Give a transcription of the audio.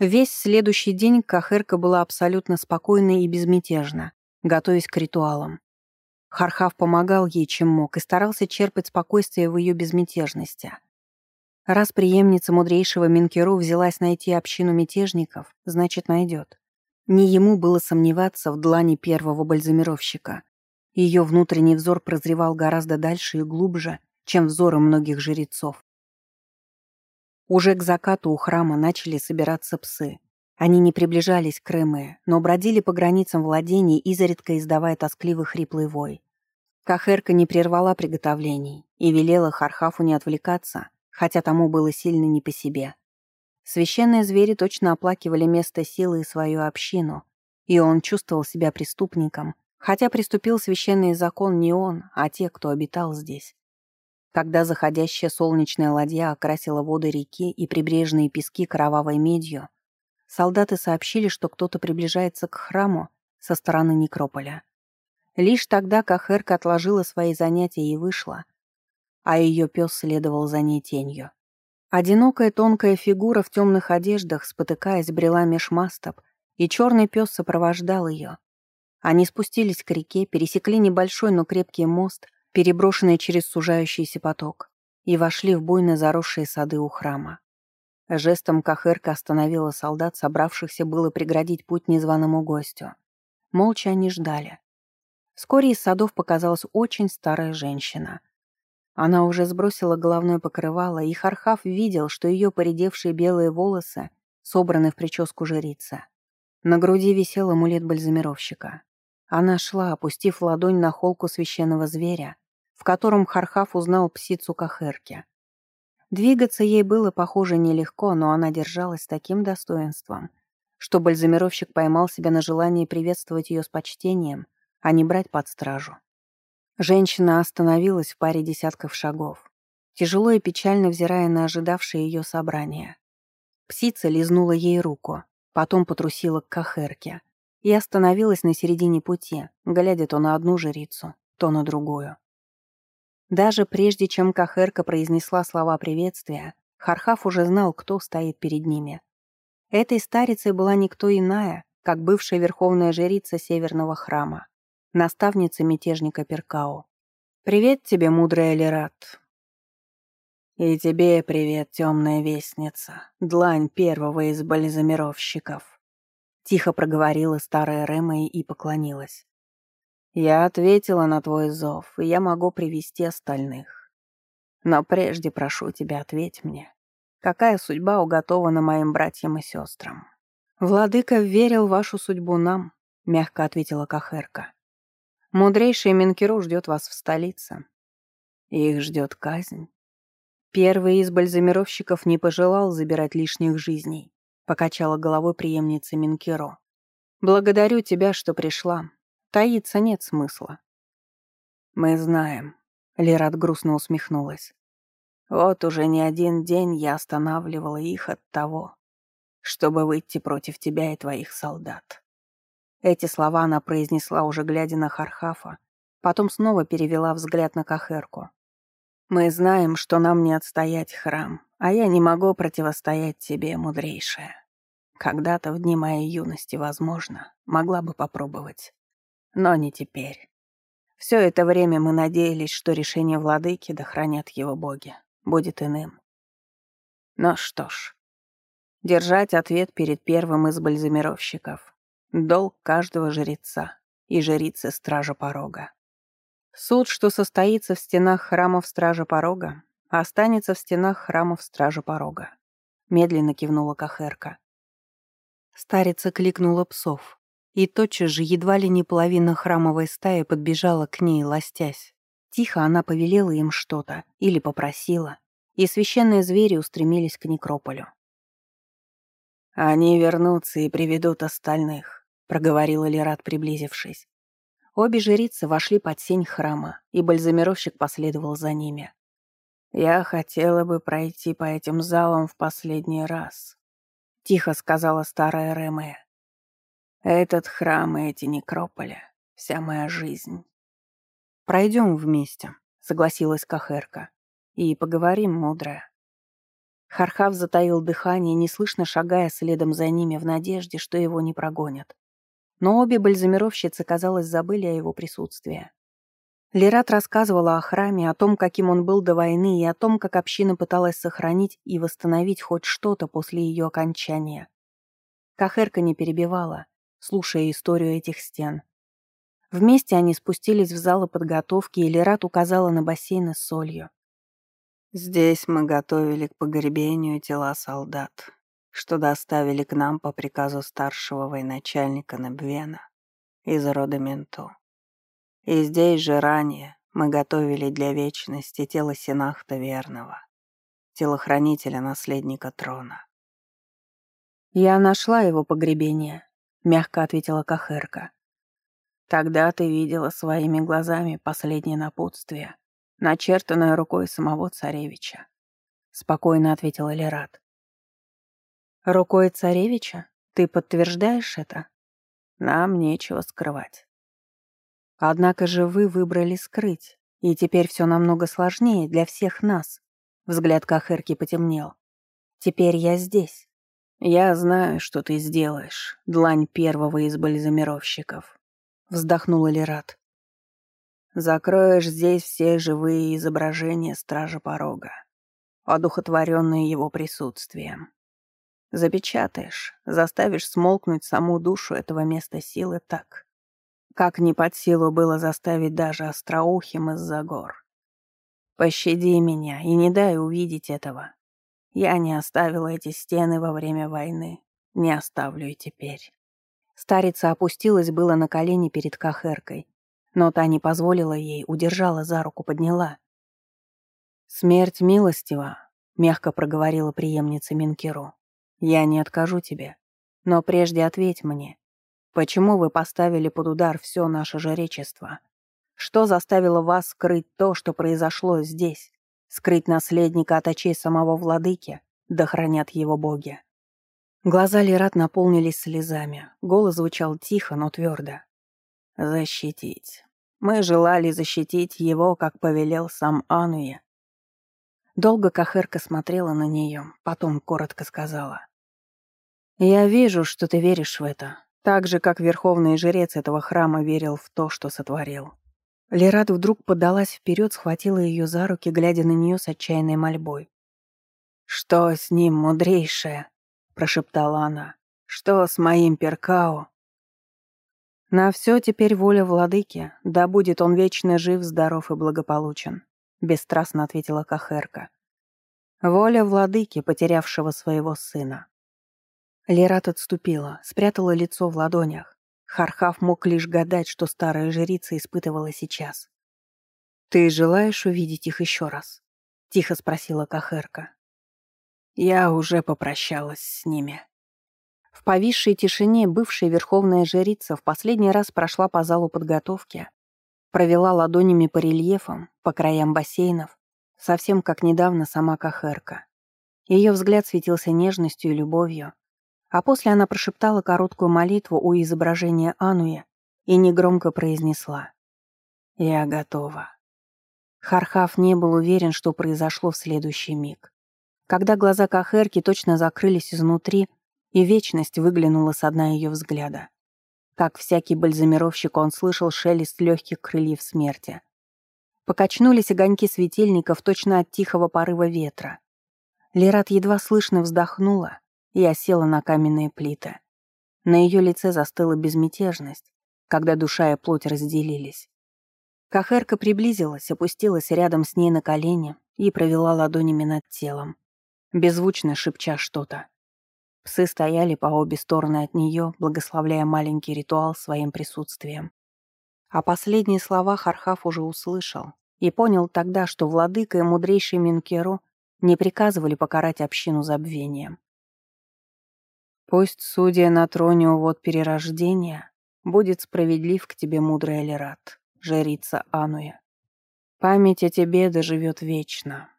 Весь следующий день Кахерка была абсолютно спокойна и безмятежна, готовясь к ритуалам. Хархав помогал ей, чем мог, и старался черпать спокойствие в ее безмятежности. Раз преемница мудрейшего Минкеру взялась найти общину мятежников, значит, найдет. Не ему было сомневаться в длани первого бальзамировщика. Ее внутренний взор прозревал гораздо дальше и глубже, чем взоры многих жрецов. Уже к закату у храма начали собираться псы. Они не приближались к Рэмэ, но бродили по границам владений, изредка издавая тоскливый хриплый вой. Кахерка не прервала приготовлений и велела Хархафу не отвлекаться, хотя тому было сильно не по себе. Священные звери точно оплакивали место силы и свою общину, и он чувствовал себя преступником, хотя приступил священный закон не он, а те, кто обитал здесь. Когда заходящая солнечная ладья окрасила воды реки и прибрежные пески кровавой медью, солдаты сообщили, что кто-то приближается к храму со стороны некрополя. Лишь тогда Кахерка отложила свои занятия и вышла, а ее пес следовал за ней тенью. Одинокая тонкая фигура в темных одеждах, спотыкаясь, брела меж мастов, и черный пес сопровождал ее. Они спустились к реке, пересекли небольшой, но крепкий мост переброшенные через сужающийся поток, и вошли в буйно заросшие сады у храма. Жестом Кахырка остановила солдат, собравшихся было преградить путь незваному гостю. Молча они ждали. Вскоре из садов показалась очень старая женщина. Она уже сбросила головное покрывало, и Хархав видел, что ее поредевшие белые волосы собраны в прическу жрицы. На груди висел амулет бальзамировщика. Она шла, опустив ладонь на холку священного зверя, в котором Хархав узнал псицу Кахерки. Двигаться ей было, похоже, нелегко, но она держалась с таким достоинством, что бальзамировщик поймал себя на желании приветствовать ее с почтением, а не брать под стражу. Женщина остановилась в паре десятков шагов, тяжело и печально взирая на ожидавшее ее собрание. Псица лизнула ей руку, потом потрусила к Кахерке и остановилась на середине пути, глядя то на одну жрицу, то на другую. Даже прежде чем Кахерка произнесла слова приветствия, Хархав уже знал, кто стоит перед ними. Этой старицей была никто иная, как бывшая верховная жрица Северного храма, наставница мятежника Перкао. «Привет тебе, мудрая Лерат!» «И тебе привет, темная вестница, длань первого из бальзамировщиков!» Тихо проговорила старая Рэма и поклонилась. Я ответила на твой зов, и я могу привести остальных. Но прежде прошу тебя, ответь мне, какая судьба уготована моим братьям и сестрам? Владыка верил вашу судьбу нам, мягко ответила Кахерка. Мудрейший Минкеру ждет вас в столице. Их ждет казнь. Первый из бальзамировщиков не пожелал забирать лишних жизней, покачала головой преемница Минкеро. Благодарю тебя, что пришла, Таиться нет смысла. «Мы знаем», — Лерат грустно усмехнулась. «Вот уже не один день я останавливала их от того, чтобы выйти против тебя и твоих солдат». Эти слова она произнесла, уже глядя на Хархафа, потом снова перевела взгляд на Кахерку. «Мы знаем, что нам не отстоять храм, а я не могу противостоять тебе, мудрейшая. Когда-то в дни моей юности, возможно, могла бы попробовать. Но не теперь. Все это время мы надеялись, что решение владыки, да хранят его боги, будет иным. Но что ж, держать ответ перед первым из бальзамировщиков — долг каждого жреца и жрицы Стража Порога. Суд, что состоится в стенах храмов Стража Порога, останется в стенах храмов Стража Порога. Медленно кивнула Кахерка. Старица кликнула псов. И тотчас же едва ли не половина храмовой стаи подбежала к ней, ластясь. Тихо она повелела им что-то или попросила, и священные звери устремились к некрополю. «Они вернутся и приведут остальных», — проговорила Лерат, приблизившись. Обе жрицы вошли под сень храма, и бальзамировщик последовал за ними. «Я хотела бы пройти по этим залам в последний раз», — тихо сказала старая Ремея. Этот храм и эти некрополи — вся моя жизнь. «Пройдем вместе», — согласилась Кахерка. «И поговорим, мудрая». Хархав затаил дыхание, неслышно шагая следом за ними в надежде, что его не прогонят. Но обе бальзамировщицы, казалось, забыли о его присутствии. Лерат рассказывала о храме, о том, каким он был до войны, и о том, как община пыталась сохранить и восстановить хоть что-то после ее окончания. Кахерка не перебивала, слушая историю этих стен. Вместе они спустились в залы подготовки, и Лерат указала на бассейны с солью. Здесь мы готовили к погребению тела солдат, что доставили к нам по приказу старшего военачальника Небвена из рода Менту. И здесь же ранее мы готовили для вечности тело Синахта Верного, телохранителя наследника трона. «Я нашла его погребение», — мягко ответила Кахерка. «Тогда ты видела своими глазами последнее напутствие, начертанное рукой самого царевича», — спокойно ответила Лерат. «Рукой царевича? Ты подтверждаешь это?» «Нам нечего скрывать». «Однако же вы выбрали скрыть, и теперь все намного сложнее для всех нас», — взгляд Кахерки потемнел. «Теперь я здесь». «Я знаю, что ты сделаешь, длань первого из бальзамировщиков», — вздохнула Лерат. Закроешь здесь все живые изображения Стража Порога, одухотворенные его присутствием. Запечатаешь, заставишь смолкнуть саму душу этого места силы так, как не под силу было заставить даже остроухим из-за гор. Пощади меня и не дай увидеть этого. Я не оставила эти стены во время войны, не оставлю и теперь. Старица опустилась было на колени перед Кахеркой, но та не позволила ей, удержала за руку, подняла. «Смерть милостива», — мягко проговорила преемница Минкеру. «Я не откажу тебе. Но прежде ответь мне, почему вы поставили под удар все наше жречество? Что заставило вас скрыть то, что произошло здесь? Скрыть наследника от очей самого владыки? Да хранят его боги». Глаза Лерат наполнились слезами. Голос звучал тихо, но твердо. «Защитить. Мы желали защитить его, как повелел сам Ануя. Долго Кахерка смотрела на нее, потом коротко сказала. «Я вижу, что ты веришь в это, так же, как верховный жрец этого храма верил в то, что сотворил». Лерат вдруг подалась вперед, схватила ее за руки, глядя на нее с отчаянной мольбой. «Что с ним, мудрейшая?» — прошептала она. «Что с моим Перкао?» На все теперь воля владыки, да будет он вечно жив, здоров и благополучен, бесстрастно ответила Кахерка. Воля владыки, потерявшего своего сына. Лерат отступила, спрятала лицо в ладонях. Хархав мог лишь гадать, что старая жрица испытывала сейчас. «Ты желаешь увидеть их еще раз?» — тихо спросила Кахерка. «Я уже попрощалась с ними», в повисшей тишине бывшая верховная жрица в последний раз прошла по залу подготовки, провела ладонями по рельефам, по краям бассейнов, совсем как недавно сама Кахерка. Ее взгляд светился нежностью и любовью, а после она прошептала короткую молитву у изображения Ануя и негромко произнесла «Я готова». Хархав не был уверен, что произошло в следующий миг. Когда глаза Кахерки точно закрылись изнутри, и вечность выглянула с дна ее взгляда. Как всякий бальзамировщик, он слышал шелест легких крыльев смерти. Покачнулись огоньки светильников точно от тихого порыва ветра. Лерат едва слышно вздохнула и осела на каменные плиты. На ее лице застыла безмятежность, когда душа и плоть разделились. Кахерка приблизилась, опустилась рядом с ней на колени и провела ладонями над телом, беззвучно шепча что-то. Псы стояли по обе стороны от нее, благословляя маленький ритуал своим присутствием. А последние слова Хархав уже услышал и понял тогда, что владыка и мудрейший Минкеру не приказывали покарать общину забвением. «Пусть судья на троне увод перерождения будет справедлив к тебе, мудрый Элерат, жрица Ануя. Память о тебе доживет вечно».